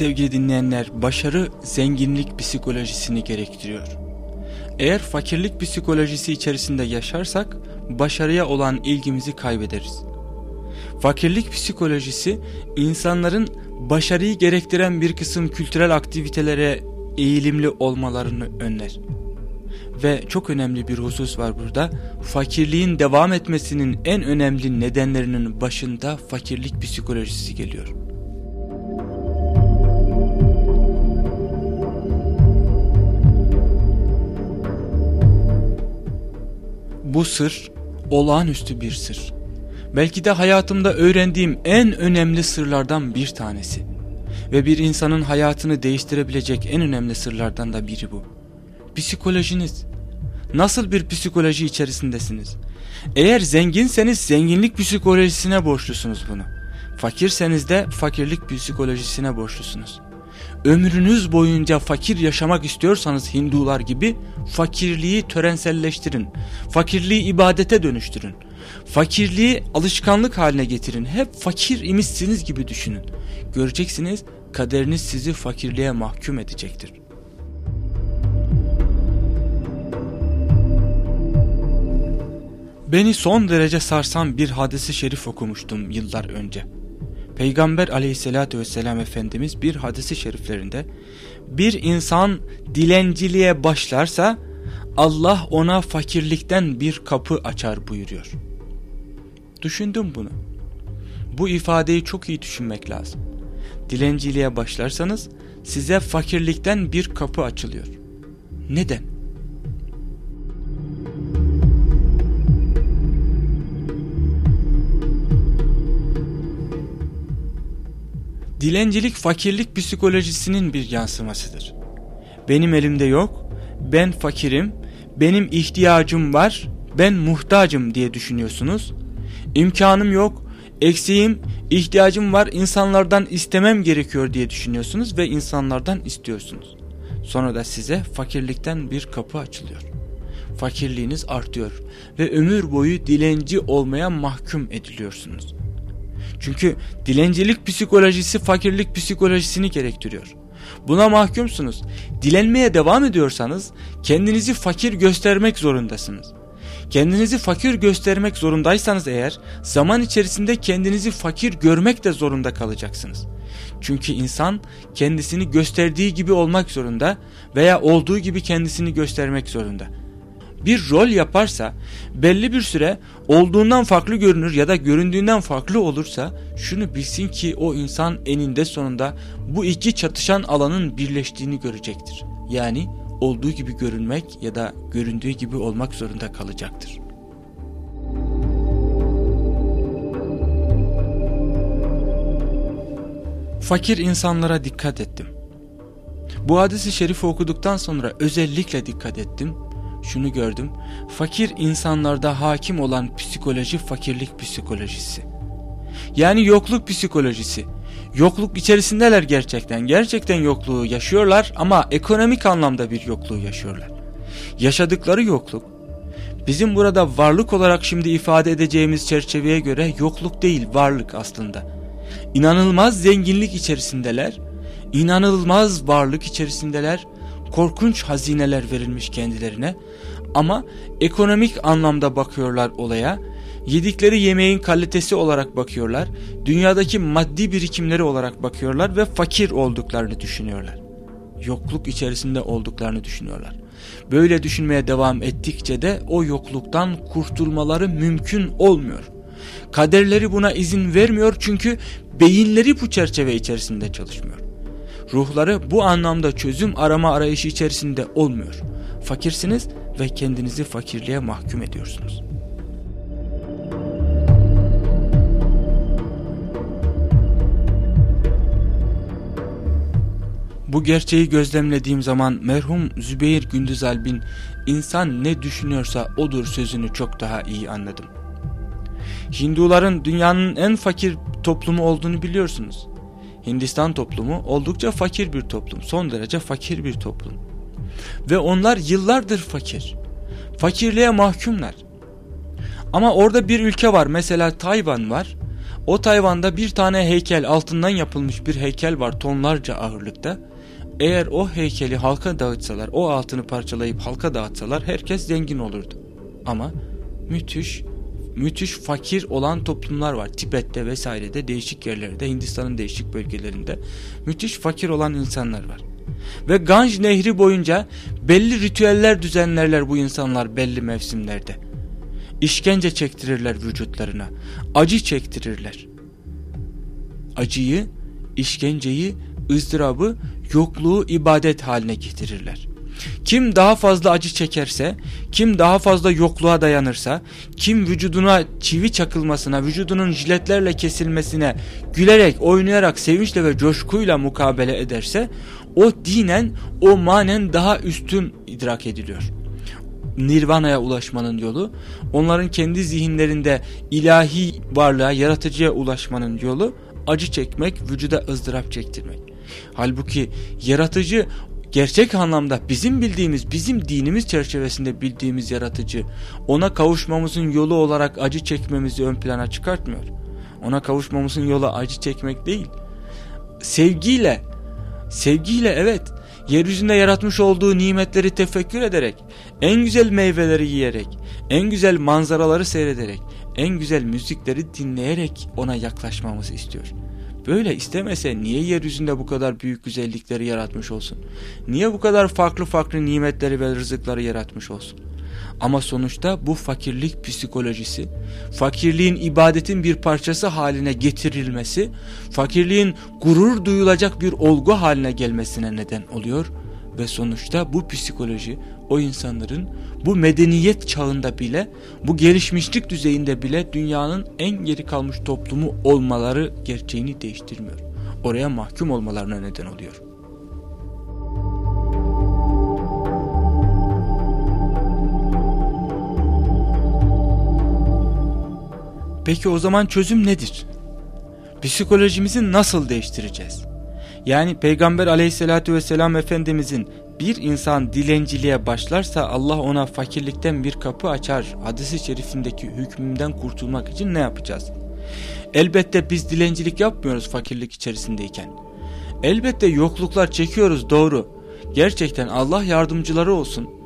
sevgili dinleyenler başarı zenginlik psikolojisini gerektiriyor. Eğer fakirlik psikolojisi içerisinde yaşarsak başarıya olan ilgimizi kaybederiz. Fakirlik psikolojisi insanların başarıyı gerektiren bir kısım kültürel aktivitelere eğilimli olmalarını önler. Ve çok önemli bir husus var burada. Fakirliğin devam etmesinin en önemli nedenlerinin başında fakirlik psikolojisi geliyor. Bu sır olağanüstü bir sır. Belki de hayatımda öğrendiğim en önemli sırlardan bir tanesi. Ve bir insanın hayatını değiştirebilecek en önemli sırlardan da biri bu. Psikolojiniz. Nasıl bir psikoloji içerisindesiniz? Eğer zenginseniz zenginlik psikolojisine borçlusunuz bunu. Fakirseniz de fakirlik psikolojisine borçlusunuz. Ömrünüz boyunca fakir yaşamak istiyorsanız Hindular gibi fakirliği törenselleştirin. Fakirliği ibadete dönüştürün. Fakirliği alışkanlık haline getirin. Hep fakir imişsiniz gibi düşünün. Göreceksiniz kaderiniz sizi fakirliğe mahkum edecektir. Beni son derece sarsan bir hadisi şerif okumuştum yıllar önce. Peygamber aleyhissalatü vesselam Efendimiz bir hadisi şeriflerinde bir insan dilenciliğe başlarsa Allah ona fakirlikten bir kapı açar buyuruyor. Düşündüm bunu. Bu ifadeyi çok iyi düşünmek lazım. Dilenciliğe başlarsanız size fakirlikten bir kapı açılıyor. Neden? Dilencilik fakirlik psikolojisinin bir yansımasıdır. Benim elimde yok, ben fakirim, benim ihtiyacım var, ben muhtacım diye düşünüyorsunuz. İmkanım yok, eksiğim, ihtiyacım var, insanlardan istemem gerekiyor diye düşünüyorsunuz ve insanlardan istiyorsunuz. Sonra da size fakirlikten bir kapı açılıyor. Fakirliğiniz artıyor ve ömür boyu dilenci olmaya mahkum ediliyorsunuz. Çünkü dilencilik psikolojisi fakirlik psikolojisini gerektiriyor. Buna mahkumsunuz. Dilenmeye devam ediyorsanız kendinizi fakir göstermek zorundasınız. Kendinizi fakir göstermek zorundaysanız eğer zaman içerisinde kendinizi fakir görmek de zorunda kalacaksınız. Çünkü insan kendisini gösterdiği gibi olmak zorunda veya olduğu gibi kendisini göstermek zorunda bir rol yaparsa belli bir süre olduğundan farklı görünür ya da göründüğünden farklı olursa şunu bilsin ki o insan eninde sonunda bu iki çatışan alanın birleştiğini görecektir. Yani olduğu gibi görünmek ya da göründüğü gibi olmak zorunda kalacaktır. Fakir insanlara dikkat ettim. Bu hadisi şerifi okuduktan sonra özellikle dikkat ettim şunu gördüm. Fakir insanlarda hakim olan psikoloji fakirlik psikolojisi. Yani yokluk psikolojisi. Yokluk içerisindeler gerçekten. Gerçekten yokluğu yaşıyorlar ama ekonomik anlamda bir yokluğu yaşıyorlar. Yaşadıkları yokluk bizim burada varlık olarak şimdi ifade edeceğimiz çerçeveye göre yokluk değil varlık aslında. İnanılmaz zenginlik içerisindeler. İnanılmaz varlık içerisindeler korkunç hazineler verilmiş kendilerine ama ekonomik anlamda bakıyorlar olaya. Yedikleri yemeğin kalitesi olarak bakıyorlar. Dünyadaki maddi birikimleri olarak bakıyorlar ve fakir olduklarını düşünüyorlar. Yokluk içerisinde olduklarını düşünüyorlar. Böyle düşünmeye devam ettikçe de o yokluktan kurtulmaları mümkün olmuyor. Kaderleri buna izin vermiyor çünkü beyinleri bu çerçeve içerisinde çalışmıyor. Ruhları bu anlamda çözüm arama arayışı içerisinde olmuyor. Fakirsiniz ve kendinizi fakirliğe mahkum ediyorsunuz. Bu gerçeği gözlemlediğim zaman merhum Zübeyir Gündüzalbin insan ne düşünüyorsa odur sözünü çok daha iyi anladım. Hinduların dünyanın en fakir toplumu olduğunu biliyorsunuz. Hindistan toplumu oldukça fakir bir toplum. Son derece fakir bir toplum. Ve onlar yıllardır fakir. Fakirliğe mahkumlar. Ama orada bir ülke var mesela Tayvan var. O Tayvan'da bir tane heykel altından yapılmış bir heykel var tonlarca ağırlıkta. Eğer o heykeli halka dağıtsalar, o altını parçalayıp halka dağıtsalar herkes zengin olurdu. Ama müthiş müthiş fakir olan toplumlar var. Tibet'te vesairede değişik yerlerde, Hindistan'ın değişik bölgelerinde müthiş fakir olan insanlar var. Ve Ganj Nehri boyunca belli ritüeller düzenlerler bu insanlar belli mevsimlerde. İşkence çektirirler vücutlarına, acı çektirirler. Acıyı, işkenceyi, ızdırabı, yokluğu ibadet haline getirirler. Kim daha fazla acı çekerse, kim daha fazla yokluğa dayanırsa, kim vücuduna çivi çakılmasına, vücudunun jiletlerle kesilmesine gülerek, oynayarak, sevinçle ve coşkuyla mukabele ederse, o dinen, o manen daha üstün idrak ediliyor. Nirvana'ya ulaşmanın yolu, onların kendi zihinlerinde ilahi varlığa, yaratıcıya ulaşmanın yolu, acı çekmek, vücuda ızdırap çektirmek. Halbuki yaratıcı gerçek anlamda bizim bildiğimiz, bizim dinimiz çerçevesinde bildiğimiz yaratıcı ona kavuşmamızın yolu olarak acı çekmemizi ön plana çıkartmıyor. Ona kavuşmamızın yolu acı çekmek değil. Sevgiyle, sevgiyle evet, yeryüzünde yaratmış olduğu nimetleri tefekkür ederek, en güzel meyveleri yiyerek, en güzel manzaraları seyrederek, en güzel müzikleri dinleyerek ona yaklaşmamızı istiyor. Böyle istemese niye yeryüzünde bu kadar büyük güzellikleri yaratmış olsun? Niye bu kadar farklı farklı nimetleri ve rızıkları yaratmış olsun? Ama sonuçta bu fakirlik psikolojisi, fakirliğin ibadetin bir parçası haline getirilmesi, fakirliğin gurur duyulacak bir olgu haline gelmesine neden oluyor ve sonuçta bu psikoloji o insanların bu medeniyet çağında bile bu gelişmişlik düzeyinde bile dünyanın en geri kalmış toplumu olmaları gerçeğini değiştirmiyor. Oraya mahkum olmalarına neden oluyor. Peki o zaman çözüm nedir? Psikolojimizi nasıl değiştireceğiz? Yani Peygamber aleyhissalatü vesselam Efendimizin bir insan dilenciliğe başlarsa Allah ona fakirlikten bir kapı açar. Hadis-i şerifindeki hükmünden kurtulmak için ne yapacağız? Elbette biz dilencilik yapmıyoruz fakirlik içerisindeyken. Elbette yokluklar çekiyoruz doğru. Gerçekten Allah yardımcıları olsun.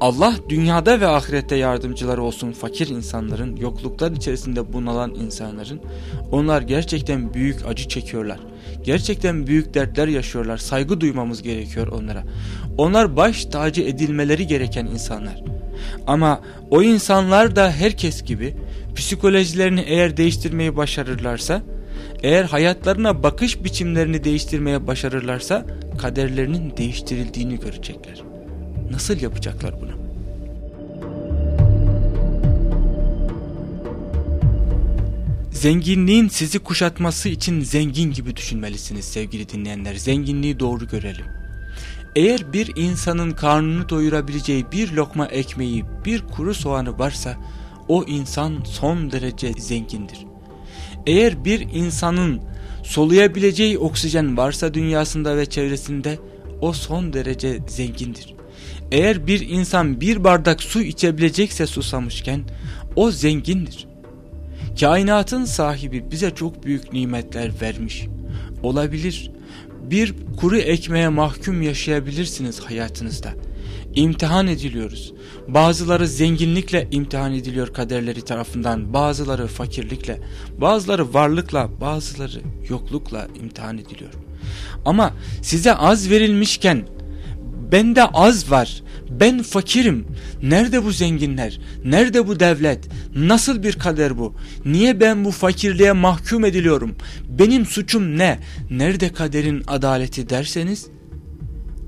Allah dünyada ve ahirette yardımcıları olsun fakir insanların, yokluklar içerisinde bunalan insanların. Onlar gerçekten büyük acı çekiyorlar. Gerçekten büyük dertler yaşıyorlar. Saygı duymamız gerekiyor onlara. Onlar baş tacı edilmeleri gereken insanlar. Ama o insanlar da herkes gibi psikolojilerini eğer değiştirmeyi başarırlarsa, eğer hayatlarına bakış biçimlerini değiştirmeye başarırlarsa kaderlerinin değiştirildiğini görecekler. Nasıl yapacaklar bunu? Zenginliğin sizi kuşatması için zengin gibi düşünmelisiniz sevgili dinleyenler. Zenginliği doğru görelim. Eğer bir insanın karnını doyurabileceği bir lokma ekmeği, bir kuru soğanı varsa o insan son derece zengindir. Eğer bir insanın soluyabileceği oksijen varsa dünyasında ve çevresinde o son derece zengindir. Eğer bir insan bir bardak su içebilecekse susamışken o zengindir. Kainatın sahibi bize çok büyük nimetler vermiş. Olabilir. Bir kuru ekmeğe mahkum yaşayabilirsiniz hayatınızda. İmtihan ediliyoruz. Bazıları zenginlikle imtihan ediliyor kaderleri tarafından, bazıları fakirlikle, bazıları varlıkla, bazıları yoklukla imtihan ediliyor. Ama size az verilmişken bende az var, ben fakirim, nerede bu zenginler, nerede bu devlet, nasıl bir kader bu, niye ben bu fakirliğe mahkum ediliyorum, benim suçum ne, nerede kaderin adaleti derseniz,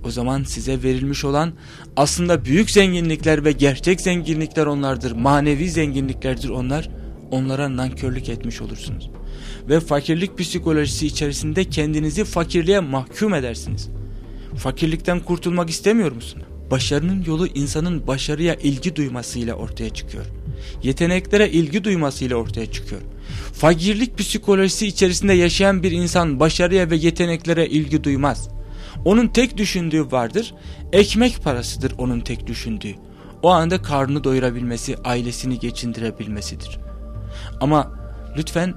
o zaman size verilmiş olan aslında büyük zenginlikler ve gerçek zenginlikler onlardır, manevi zenginliklerdir onlar, onlara nankörlük etmiş olursunuz. Ve fakirlik psikolojisi içerisinde kendinizi fakirliğe mahkum edersiniz. Fakirlikten kurtulmak istemiyor musun? Başarının yolu insanın başarıya ilgi duymasıyla ortaya çıkıyor. Yeteneklere ilgi duymasıyla ortaya çıkıyor. Fakirlik psikolojisi içerisinde yaşayan bir insan başarıya ve yeteneklere ilgi duymaz. Onun tek düşündüğü vardır, ekmek parasıdır onun tek düşündüğü. O anda karnını doyurabilmesi, ailesini geçindirebilmesidir. Ama lütfen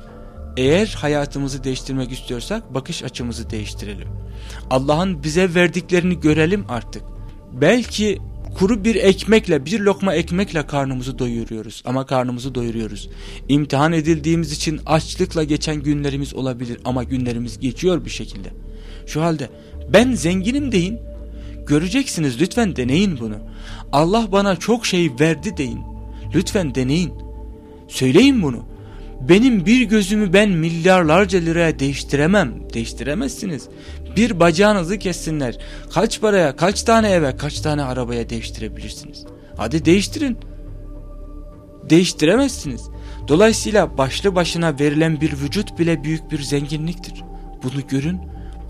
Eğer hayatımızı değiştirmek istiyorsak bakış açımızı değiştirelim. Allah'ın bize verdiklerini görelim artık. Belki kuru bir ekmekle bir lokma ekmekle karnımızı doyuruyoruz ama karnımızı doyuruyoruz. İmtihan edildiğimiz için açlıkla geçen günlerimiz olabilir ama günlerimiz geçiyor bir şekilde. Şu halde ben zenginim deyin. Göreceksiniz lütfen deneyin bunu. Allah bana çok şey verdi deyin. Lütfen deneyin. Söyleyin bunu. Benim bir gözümü ben milyarlarca liraya değiştiremem. Değiştiremezsiniz. Bir bacağınızı kessinler. Kaç paraya, kaç tane eve, kaç tane arabaya değiştirebilirsiniz? Hadi değiştirin. Değiştiremezsiniz. Dolayısıyla başlı başına verilen bir vücut bile büyük bir zenginliktir. Bunu görün,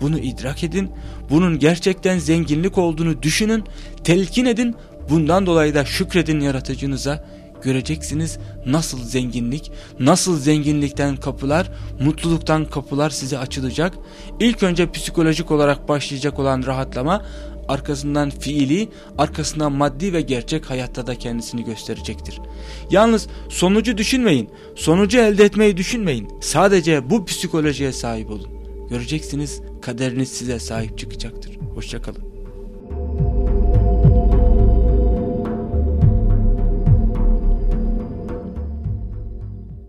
bunu idrak edin, bunun gerçekten zenginlik olduğunu düşünün, telkin edin, bundan dolayı da şükredin yaratıcınıza, göreceksiniz nasıl zenginlik, nasıl zenginlikten kapılar, mutluluktan kapılar size açılacak. İlk önce psikolojik olarak başlayacak olan rahatlama arkasından fiili, arkasından maddi ve gerçek hayatta da kendisini gösterecektir. Yalnız sonucu düşünmeyin, sonucu elde etmeyi düşünmeyin. Sadece bu psikolojiye sahip olun. Göreceksiniz kaderiniz size sahip çıkacaktır. Hoşçakalın.